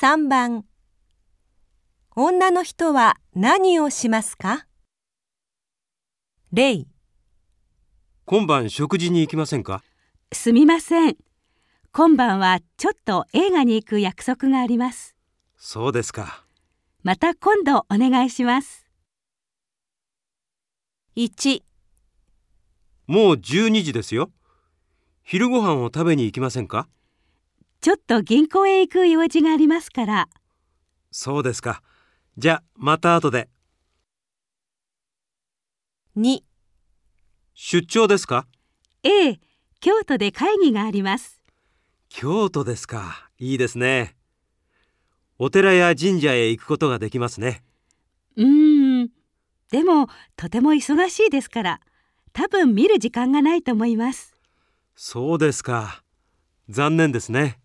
3番女の人は何をしますか？例今晩食事に行きませんか？すみません。今晩はちょっと映画に行く約束があります。そうですか。また今度お願いします。1もう12時ですよ。昼ご飯を食べに行きませんか？ちょっと銀行へ行く用事がありますから。そうですか。じゃあ、また後で。2出張ですか？ええ、京都で会議があります。京都ですか。いいですね。お寺や神社へ行くことができますね。うーん。でも、とても忙しいですから、多分見る時間がないと思います。そうですか。残念ですね。